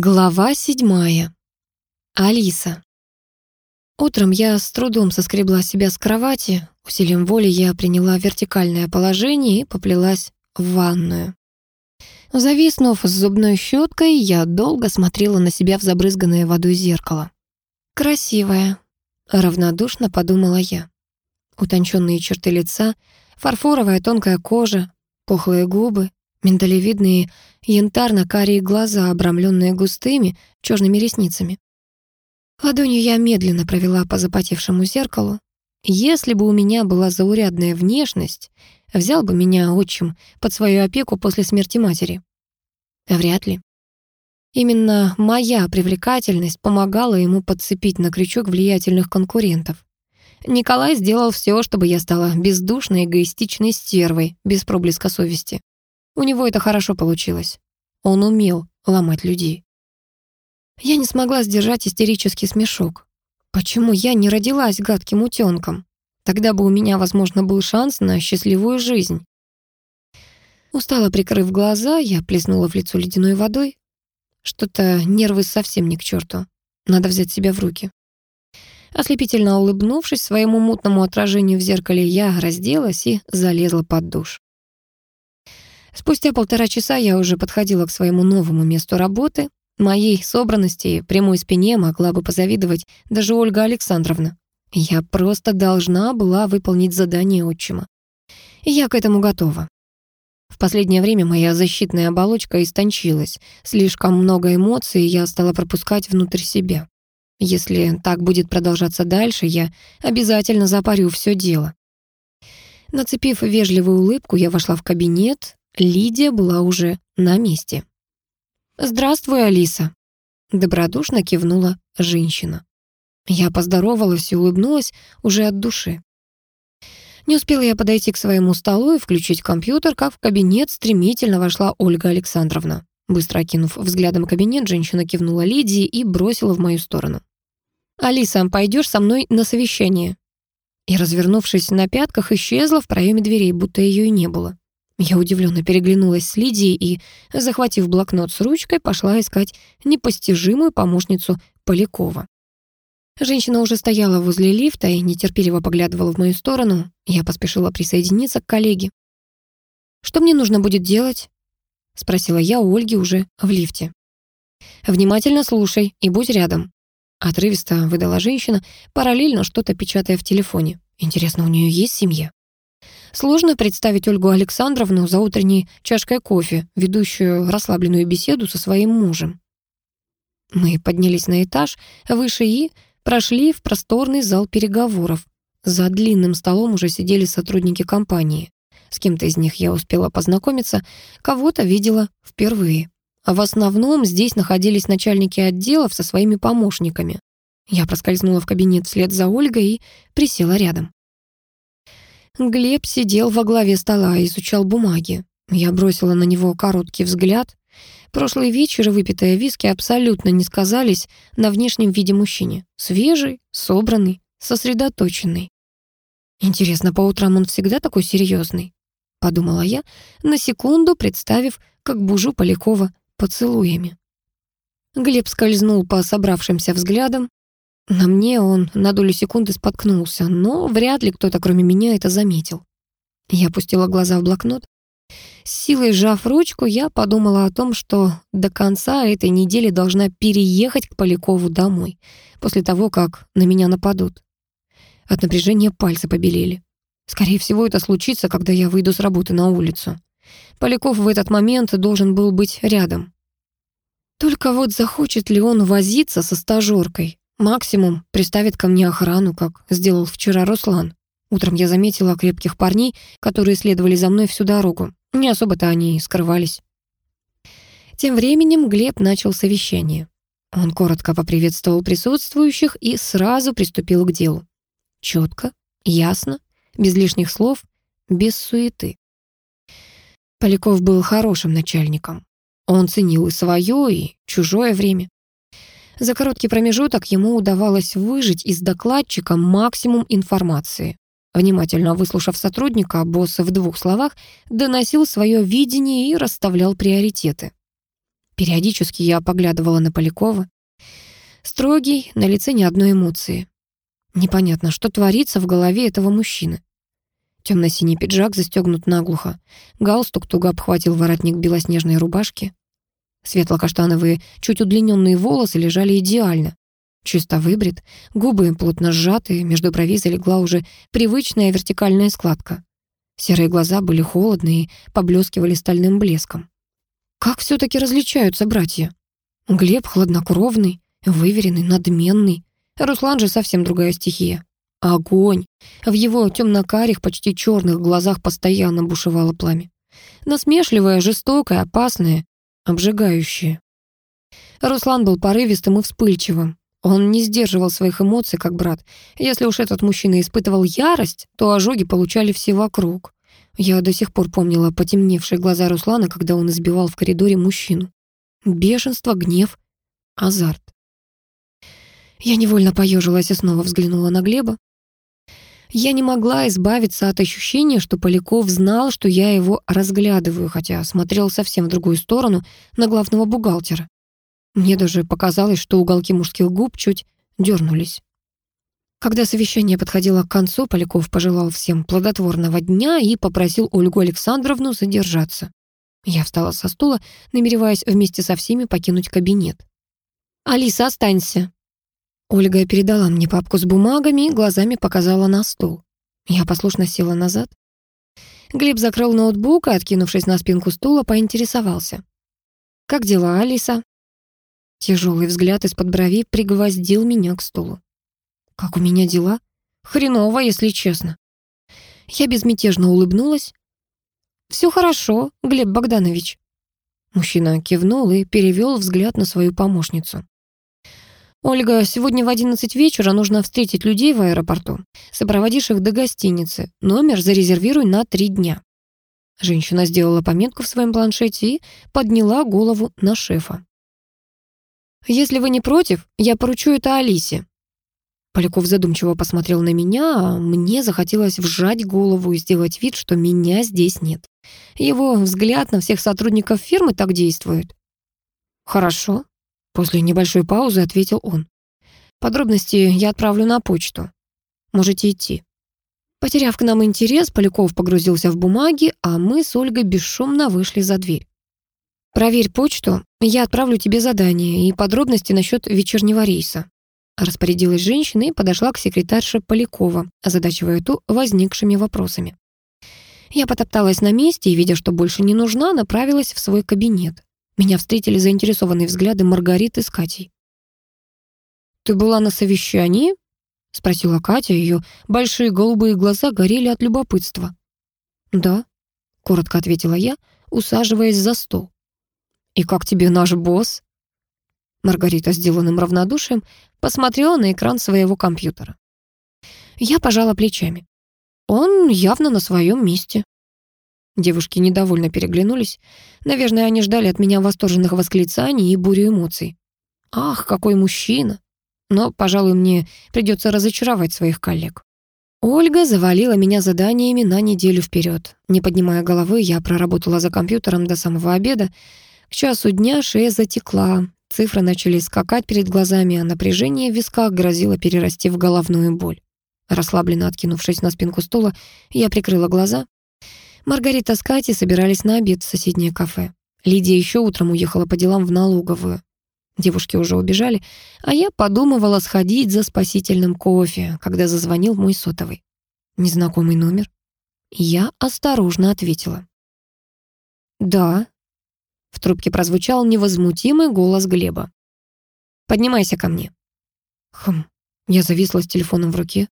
Глава седьмая. Алиса. Утром я с трудом соскребла себя с кровати. Усилием воли я приняла вертикальное положение и поплелась в ванную. Зависнув с зубной щеткой, я долго смотрела на себя в забрызганное водой зеркало. «Красивая», — равнодушно подумала я. Утонченные черты лица, фарфоровая тонкая кожа, пухлые губы, миндалевидные янтарно-карие глаза, обрамленные густыми черными ресницами. Ладонью я медленно провела по запотевшему зеркалу. Если бы у меня была заурядная внешность, взял бы меня отчим под свою опеку после смерти матери. Вряд ли. Именно моя привлекательность помогала ему подцепить на крючок влиятельных конкурентов. Николай сделал все, чтобы я стала бездушной, эгоистичной стервой, без проблеска совести. У него это хорошо получилось. Он умел ломать людей. Я не смогла сдержать истерический смешок. Почему я не родилась гадким утёнком? Тогда бы у меня, возможно, был шанс на счастливую жизнь. Устало прикрыв глаза, я плеснула в лицо ледяной водой. Что-то нервы совсем не к черту. Надо взять себя в руки. Ослепительно улыбнувшись своему мутному отражению в зеркале, я разделась и залезла под душ. Спустя полтора часа я уже подходила к своему новому месту работы. Моей собранности и прямой спине могла бы позавидовать даже Ольга Александровна. Я просто должна была выполнить задание отчима. Я к этому готова. В последнее время моя защитная оболочка истончилась. Слишком много эмоций я стала пропускать внутрь себя. Если так будет продолжаться дальше, я обязательно запарю все дело. Нацепив вежливую улыбку, я вошла в кабинет, Лидия была уже на месте. «Здравствуй, Алиса», — добродушно кивнула женщина. Я поздоровалась и улыбнулась уже от души. Не успела я подойти к своему столу и включить компьютер, как в кабинет стремительно вошла Ольга Александровна. Быстро окинув взглядом кабинет, женщина кивнула Лидии и бросила в мою сторону. «Алиса, пойдешь со мной на совещание?» И, развернувшись на пятках, исчезла в проеме дверей, будто ее и не было. Я удивленно переглянулась с Лидией и, захватив блокнот с ручкой, пошла искать непостижимую помощницу Полякова. Женщина уже стояла возле лифта и нетерпеливо поглядывала в мою сторону. Я поспешила присоединиться к коллеге. «Что мне нужно будет делать?» — спросила я у Ольги уже в лифте. «Внимательно слушай и будь рядом», — отрывисто выдала женщина, параллельно что-то печатая в телефоне. «Интересно, у нее есть семья?» Сложно представить Ольгу Александровну за утренней чашкой кофе, ведущую расслабленную беседу со своим мужем. Мы поднялись на этаж выше и прошли в просторный зал переговоров. За длинным столом уже сидели сотрудники компании. С кем-то из них я успела познакомиться, кого-то видела впервые. А в основном здесь находились начальники отделов со своими помощниками. Я проскользнула в кабинет вслед за Ольгой и присела рядом. Глеб сидел во главе стола и изучал бумаги. Я бросила на него короткий взгляд. Прошлый вечер выпитые виски абсолютно не сказались на внешнем виде мужчине. Свежий, собранный, сосредоточенный. Интересно, по утрам он всегда такой серьезный? Подумала я, на секунду представив, как бужу Полякова поцелуями. Глеб скользнул по собравшимся взглядам, на мне он на долю секунды споткнулся, но вряд ли кто-то, кроме меня, это заметил. Я опустила глаза в блокнот. С силой сжав ручку, я подумала о том, что до конца этой недели должна переехать к Полякову домой, после того, как на меня нападут. От напряжения пальцы побелели. Скорее всего, это случится, когда я выйду с работы на улицу. Поляков в этот момент должен был быть рядом. Только вот захочет ли он возиться со стажеркой, Максимум приставит ко мне охрану, как сделал вчера Руслан. Утром я заметила крепких парней, которые следовали за мной всю дорогу. Не особо-то они и скрывались. Тем временем Глеб начал совещание. Он коротко поприветствовал присутствующих и сразу приступил к делу. Четко, ясно, без лишних слов, без суеты. Поляков был хорошим начальником. Он ценил и свое, и чужое время. За короткий промежуток ему удавалось выжить из докладчика максимум информации. Внимательно выслушав сотрудника, босс в двух словах доносил свое видение и расставлял приоритеты. Периодически я поглядывала на Полякова. Строгий, на лице ни одной эмоции. Непонятно, что творится в голове этого мужчины. Темно-синий пиджак застегнут наглухо. Галстук туго обхватил воротник белоснежной рубашки. Светло-каштановые, чуть удлиненные волосы лежали идеально. Чисто выбрит, губы плотно сжаты, между бровей залегла уже привычная вертикальная складка. Серые глаза были холодные и поблескивали стальным блеском. Как все-таки различаются братья? Глеб хладнокровный, выверенный, надменный. Руслан же совсем другая стихия. Огонь. В его темно-карих, почти черных глазах постоянно бушевало пламя. Насмешливое, жестокое, опасное, обжигающее. Руслан был порывистым и вспыльчивым. Он не сдерживал своих эмоций, как брат. Если уж этот мужчина испытывал ярость, то ожоги получали все вокруг. Я до сих пор помнила потемневшие глаза Руслана, когда он избивал в коридоре мужчину. Бешенство, гнев, азарт. Я невольно поежилась и снова взглянула на Глеба. Я не могла избавиться от ощущения, что Поляков знал, что я его разглядываю, хотя смотрел совсем в другую сторону, на главного бухгалтера. Мне даже показалось, что уголки мужских губ чуть дернулись. Когда совещание подходило к концу, Поляков пожелал всем плодотворного дня и попросил Ольгу Александровну задержаться. Я встала со стула, намереваясь вместе со всеми покинуть кабинет. «Алиса, останься», Ольга передала мне папку с бумагами и глазами показала на стул. Я послушно села назад. Глеб закрыл ноутбук и, откинувшись на спинку стула, поинтересовался. «Как дела, Алиса?» Тяжелый взгляд из-под брови пригвоздил меня к стулу. «Как у меня дела?» «Хреново, если честно». Я безмятежно улыбнулась. «Все хорошо, Глеб Богданович». Мужчина кивнул и перевел взгляд на свою помощницу. «Ольга, сегодня в одиннадцать вечера нужно встретить людей в аэропорту. Сопроводишь их до гостиницы. Номер зарезервируй на три дня». Женщина сделала пометку в своем планшете и подняла голову на шефа. «Если вы не против, я поручу это Алисе». Поляков задумчиво посмотрел на меня, а мне захотелось вжать голову и сделать вид, что меня здесь нет. Его взгляд на всех сотрудников фирмы так действует. «Хорошо», После небольшой паузы ответил он. Подробности я отправлю на почту. Можете идти. Потеряв к нам интерес, Поляков погрузился в бумаги, а мы с Ольгой бесшумно вышли за дверь. «Проверь почту, я отправлю тебе задание и подробности насчет вечернего рейса». Распорядилась женщина и подошла к секретарше Полякова, озадачивая ту возникшими вопросами. Я потопталась на месте и, видя, что больше не нужна, направилась в свой кабинет. Меня встретили заинтересованные взгляды Маргариты с Катей. «Ты была на совещании?» — спросила Катя. Ее большие голубые глаза горели от любопытства. «Да», — коротко ответила я, усаживаясь за стол. «И как тебе наш босс?» Маргарита, сделанным равнодушием, посмотрела на экран своего компьютера. Я пожала плечами. Он явно на своем месте. Девушки недовольно переглянулись. Наверное, они ждали от меня восторженных восклицаний и бурю эмоций. «Ах, какой мужчина!» Но, пожалуй, мне придется разочаровать своих коллег. Ольга завалила меня заданиями на неделю вперед. Не поднимая головы, я проработала за компьютером до самого обеда. К часу дня шея затекла, цифры начали скакать перед глазами, а напряжение в висках грозило перерасти в головную боль. Расслабленно откинувшись на спинку стула, я прикрыла глаза. Маргарита с Катей собирались на обед в соседнее кафе. Лидия еще утром уехала по делам в налоговую. Девушки уже убежали, а я подумывала сходить за спасительным кофе, когда зазвонил мой сотовый. Незнакомый номер. Я осторожно ответила. «Да». В трубке прозвучал невозмутимый голос Глеба. «Поднимайся ко мне». Хм, я зависла с телефоном в руке.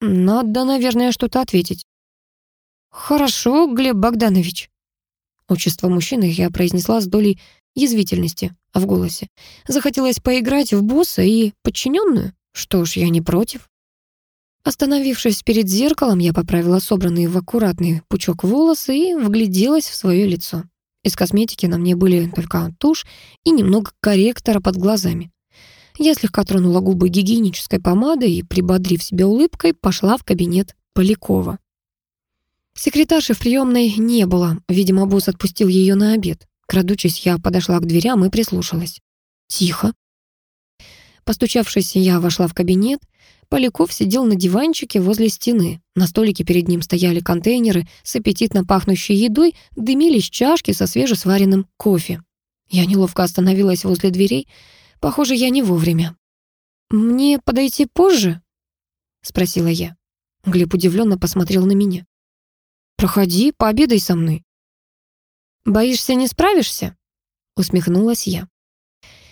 Надо, наверное, что-то ответить. «Хорошо, Глеб Богданович». Отчество мужчины я произнесла с долей язвительности в голосе. Захотелось поиграть в босса и подчиненную? Что ж, я не против. Остановившись перед зеркалом, я поправила собранный в аккуратный пучок волосы и вгляделась в свое лицо. Из косметики на мне были только тушь и немного корректора под глазами. Я слегка тронула губы гигиенической помадой и, прибодрив себя улыбкой, пошла в кабинет Полякова. Секретарши в приемной не было, видимо, босс отпустил ее на обед. Крадучись, я подошла к дверям и прислушалась. Тихо. Постучавшись, я вошла в кабинет. Поляков сидел на диванчике возле стены. На столике перед ним стояли контейнеры с аппетитно пахнущей едой, дымились чашки со свежесваренным кофе. Я неловко остановилась возле дверей. Похоже, я не вовремя. «Мне подойти позже?» — спросила я. Глеб удивленно посмотрел на меня. «Проходи, пообедай со мной». «Боишься, не справишься?» — усмехнулась я.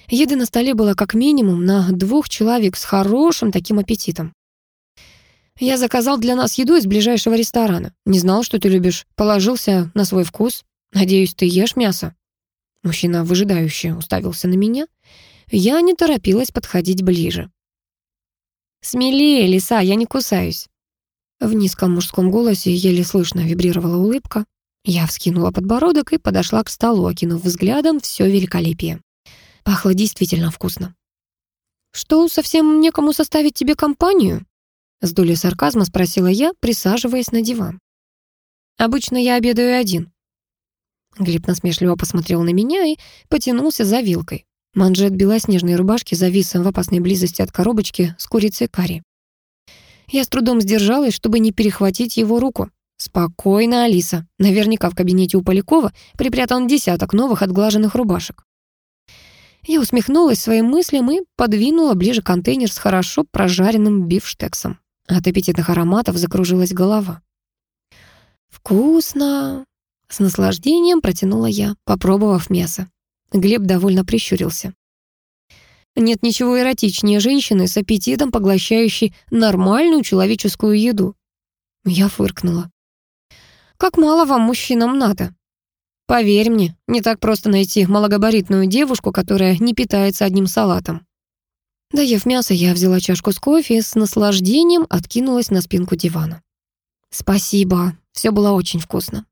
Еды на столе было как минимум на двух человек с хорошим таким аппетитом. «Я заказал для нас еду из ближайшего ресторана. Не знал, что ты любишь. Положился на свой вкус. Надеюсь, ты ешь мясо?» Мужчина выжидающе уставился на меня. Я не торопилась подходить ближе. «Смелее, лиса, я не кусаюсь». В низком мужском голосе еле слышно вибрировала улыбка. Я вскинула подбородок и подошла к столу, окинув взглядом все великолепие. Пахло действительно вкусно. «Что, совсем некому составить тебе компанию?» С долей сарказма спросила я, присаживаясь на диван. «Обычно я обедаю один». Глеб насмешливо посмотрел на меня и потянулся за вилкой. Манжет белоснежной рубашки завис в опасной близости от коробочки с курицей карри. Я с трудом сдержалась, чтобы не перехватить его руку. «Спокойно, Алиса. Наверняка в кабинете у Полякова припрятан десяток новых отглаженных рубашек». Я усмехнулась своим мыслям и подвинула ближе контейнер с хорошо прожаренным бифштексом. От аппетитных ароматов закружилась голова. «Вкусно!» — с наслаждением протянула я, попробовав мясо. Глеб довольно прищурился. Нет ничего эротичнее женщины с аппетитом, поглощающей нормальную человеческую еду. Я фыркнула. «Как мало вам, мужчинам, надо?» «Поверь мне, не так просто найти малогабаритную девушку, которая не питается одним салатом». Доев мясо, я взяла чашку с кофе и с наслаждением откинулась на спинку дивана. «Спасибо, все было очень вкусно».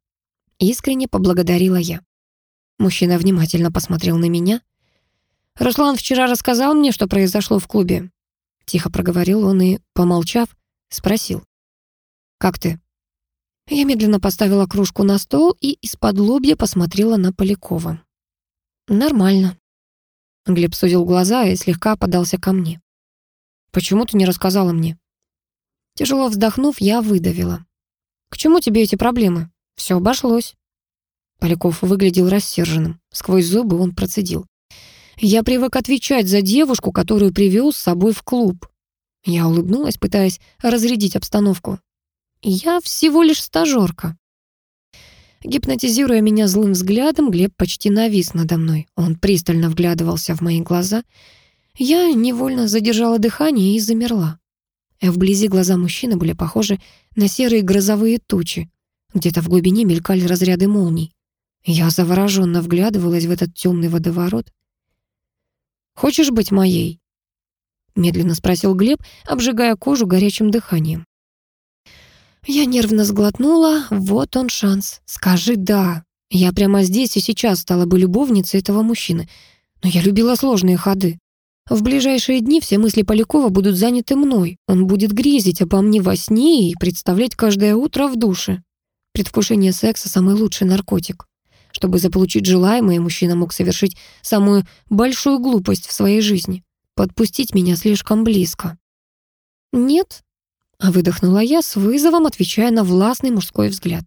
Искренне поблагодарила я. Мужчина внимательно посмотрел на меня. «Руслан вчера рассказал мне, что произошло в клубе». Тихо проговорил он и, помолчав, спросил. «Как ты?» Я медленно поставила кружку на стол и из-под лобья посмотрела на Полякова. «Нормально». Глеб сузил глаза и слегка подался ко мне. «Почему ты не рассказала мне?» Тяжело вздохнув, я выдавила. «К чему тебе эти проблемы? Все обошлось». Поляков выглядел рассерженным. Сквозь зубы он процедил. «Я привык отвечать за девушку, которую привел с собой в клуб». Я улыбнулась, пытаясь разрядить обстановку. «Я всего лишь стажерка». Гипнотизируя меня злым взглядом, Глеб почти навис надо мной. Он пристально вглядывался в мои глаза. Я невольно задержала дыхание и замерла. Вблизи глаза мужчины были похожи на серые грозовые тучи. Где-то в глубине мелькали разряды молний. Я завороженно вглядывалась в этот темный водоворот. «Хочешь быть моей?» Медленно спросил Глеб, обжигая кожу горячим дыханием. Я нервно сглотнула. Вот он шанс. Скажи «да». Я прямо здесь и сейчас стала бы любовницей этого мужчины. Но я любила сложные ходы. В ближайшие дни все мысли Полякова будут заняты мной. Он будет грезить обо мне во сне и представлять каждое утро в душе. Предвкушение секса — самый лучший наркотик. Чтобы заполучить желаемое, мужчина мог совершить самую большую глупость в своей жизни — подпустить меня слишком близко. «Нет», — выдохнула я с вызовом, отвечая на властный мужской взгляд.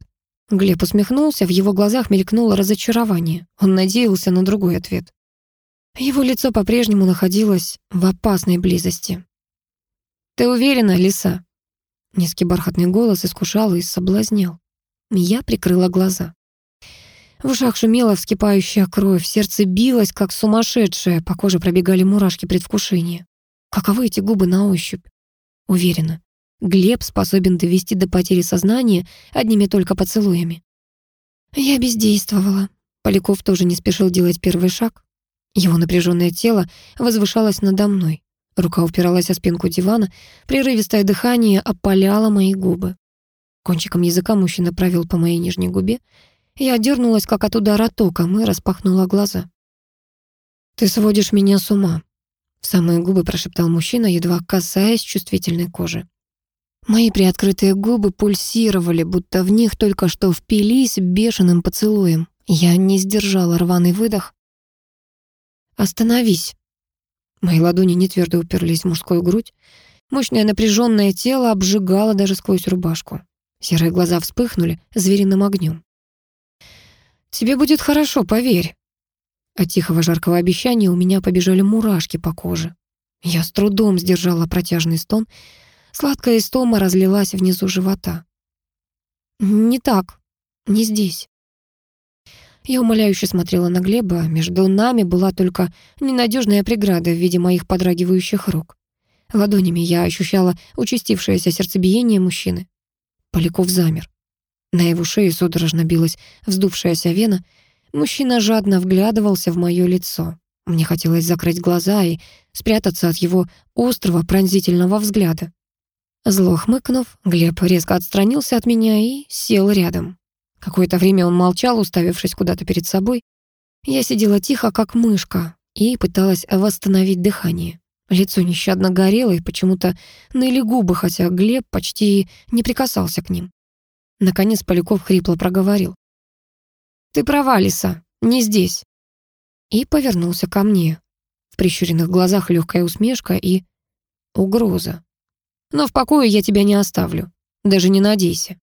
Глеб усмехнулся, в его глазах мелькнуло разочарование. Он надеялся на другой ответ. Его лицо по-прежнему находилось в опасной близости. «Ты уверена, лиса?» Низкий бархатный голос искушал и соблазнял. Я прикрыла глаза. В ушах шумела вскипающая кровь, сердце билось, как сумасшедшее, по коже пробегали мурашки предвкушения. Каковы эти губы на ощупь? Уверена, Глеб способен довести до потери сознания одними только поцелуями. Я бездействовала. Поляков тоже не спешил делать первый шаг. Его напряженное тело возвышалось надо мной. Рука упиралась о спинку дивана, прерывистое дыхание опаляло мои губы. Кончиком языка мужчина провел по моей нижней губе, я дернулась, как от удара током, и распахнула глаза. «Ты сводишь меня с ума», — в самые губы прошептал мужчина, едва касаясь чувствительной кожи. Мои приоткрытые губы пульсировали, будто в них только что впились бешеным поцелуем. Я не сдержала рваный выдох. «Остановись!» Мои ладони не твердо уперлись в мужскую грудь. Мощное напряженное тело обжигало даже сквозь рубашку. Серые глаза вспыхнули звериным огнем. «Тебе будет хорошо, поверь». От тихого жаркого обещания у меня побежали мурашки по коже. Я с трудом сдержала протяжный стон. Сладкая истома разлилась внизу живота. «Не так, не здесь». Я умоляюще смотрела на Глеба. Между нами была только ненадежная преграда в виде моих подрагивающих рук. Ладонями я ощущала участившееся сердцебиение мужчины. Поляков замер. На его шее судорожно билась вздувшаяся вена. Мужчина жадно вглядывался в мое лицо. Мне хотелось закрыть глаза и спрятаться от его острого пронзительного взгляда. Зло хмыкнув, Глеб резко отстранился от меня и сел рядом. Какое-то время он молчал, уставившись куда-то перед собой. Я сидела тихо, как мышка, и пыталась восстановить дыхание. Лицо нещадно горело, и почему-то ныли губы, хотя Глеб почти не прикасался к ним. Наконец Поляков хрипло проговорил. «Ты права, Лиса, не здесь». И повернулся ко мне. В прищуренных глазах легкая усмешка и угроза. «Но в покое я тебя не оставлю. Даже не надейся».